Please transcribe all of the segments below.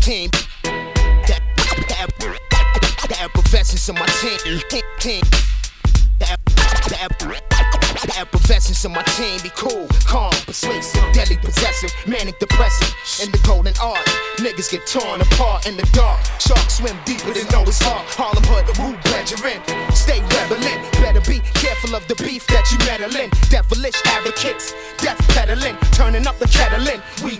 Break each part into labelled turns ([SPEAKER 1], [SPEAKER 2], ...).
[SPEAKER 1] team. That, that, that, that professors on my team. team. That, that, Effervescence in my team be cool, calm, persuasive, deadly possessive, manic depressive. In the golden art, niggas get torn apart in the dark. Sharks swim deeper than Noah's Ark. Harlem Hood, Wu Benjamin. Stay rebelling, better be careful of the beef that you meddling. Devilish advocates, death peddling, turning up the kettling. We beat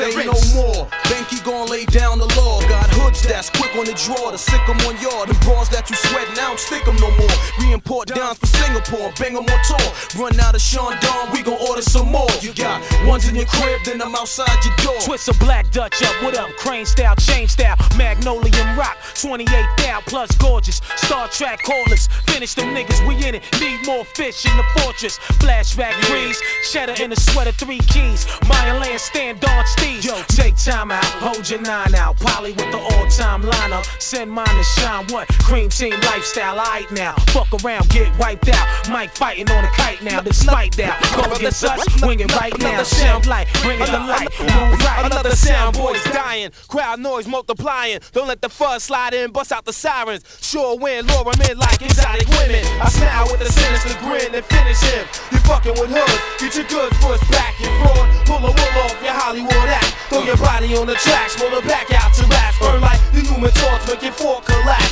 [SPEAKER 2] Say no more. Banky gon' lay down the law. Got hoods that's quick on the draw to sick 'em on yard. The bras that you sweating, I don't stick 'em no more. We import downs for Singapore, bang 'em on tour. Run out of Sean Don, we gon' order some more. You got ones in your crib, then I'm outside your door.
[SPEAKER 3] Twist a black Dutch up, what up? Crane style, chain style, Magnolium rock, 28 down plus gorgeous. Star Trek callers, finish them niggas, we in it. Need more fish in the fortress. Flashback breeze, cheddar in the sweater, three keys. Mayan land, stand on steez. Yo, take time out, hold your nine out. Polly with the all time lineup, send mine to shine. What? Cream team lifestyle, alright now. Fuck around, get wiped out. Mike fighting on a kite now, despite that. Go against us, wing it right now. Sound like, bring it to light, move right.
[SPEAKER 4] Another sound boy's dying, crowd noise multiplying. Don't let the fuzz slide in, bust out the sirens. Sure win, lure him in like exotic women. I smile with a sinister grin and finish him. You fucking with hood, get your goods pushed back and fraud. Pull a wool off your Hollywood. Throw your body on the tracks, roll it back out to rap. Burn like the human torch, make it four collapse.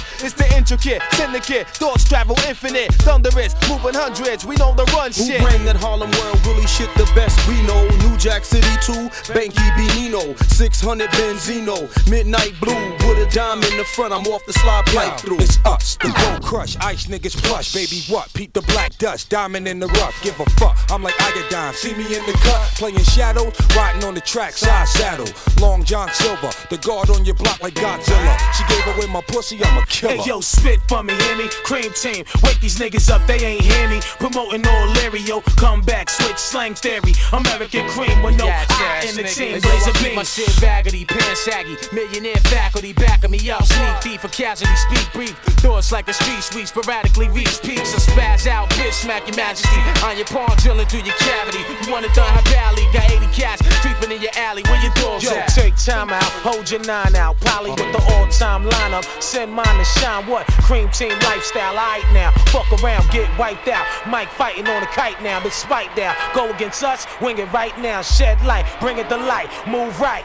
[SPEAKER 4] Intricate, syndicate, thoughts travel infinite. Thunderous, moving hundreds, we know the run
[SPEAKER 2] Who
[SPEAKER 4] shit.
[SPEAKER 2] bring that Harlem world really shit the best we know? New Jack City 2, Banky Benino, 600 Benzino, Midnight Blue, with a dime in the front, I'm off the slide pipe through.
[SPEAKER 5] It's us, the Gold Crush, ice niggas plush, baby what? Peep the black dust, diamond in the rough, give a fuck. I'm like Iodine, see me in the cut, playing shadows, riding on the track, side saddle. Long John Silver, the guard on your block like Godzilla. She away my pussy, I'm a killer.
[SPEAKER 3] Hey yo, spit for me, hear me? Cream team, wake these niggas up, they ain't hear me. Promoting all Lario, come back, switch slang theory. American cream with no I in the team, blaze a
[SPEAKER 4] Keep my shit raggedy, pants saggy. Millionaire faculty backing me up. Sneak thief for casualty, speak brief. Thoughts like a street sweep, sporadically reach peaks. I spaz out, bitch, smack your majesty. On your palm, drilling through your cavity. You wanna throw her valley, got 80 cats creeping in your alley. Where your dogs
[SPEAKER 3] Yo,
[SPEAKER 4] at?
[SPEAKER 3] take time out, hold your nine out. Polly with the all time lineup. Send mine to shine. What? Cream team lifestyle, alright now. Fuck around, get wiped out. Mike fighting on a kite now, despite that. Go against us, wing it right now. Shed light, bring it to light. Move right.